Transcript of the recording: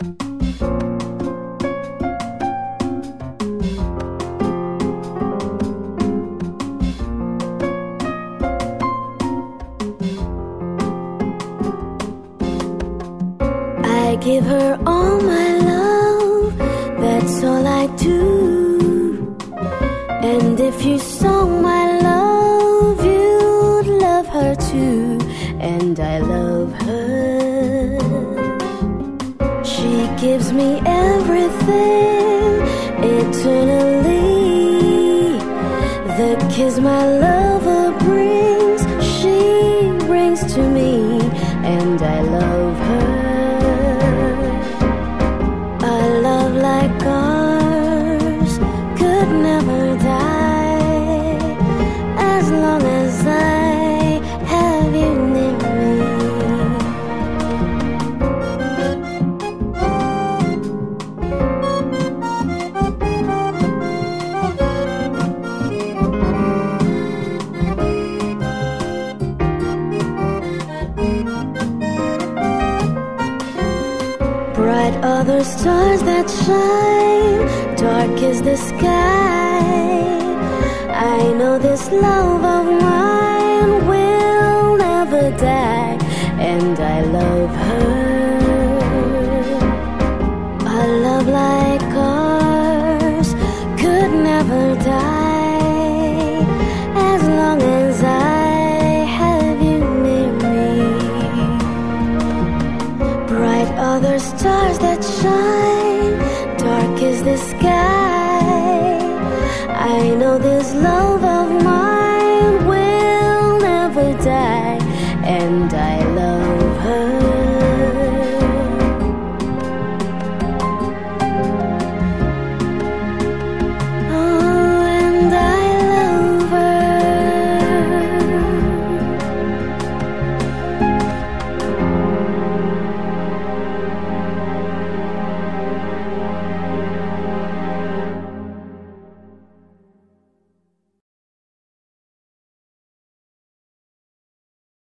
I give her all my love, that's all I do. And if you saw my gives me everything eternally. The kiss my lover brings. Bright are the stars that shine, dark is the sky. I know this love of mine will never die, and I love her. There's stars that shine.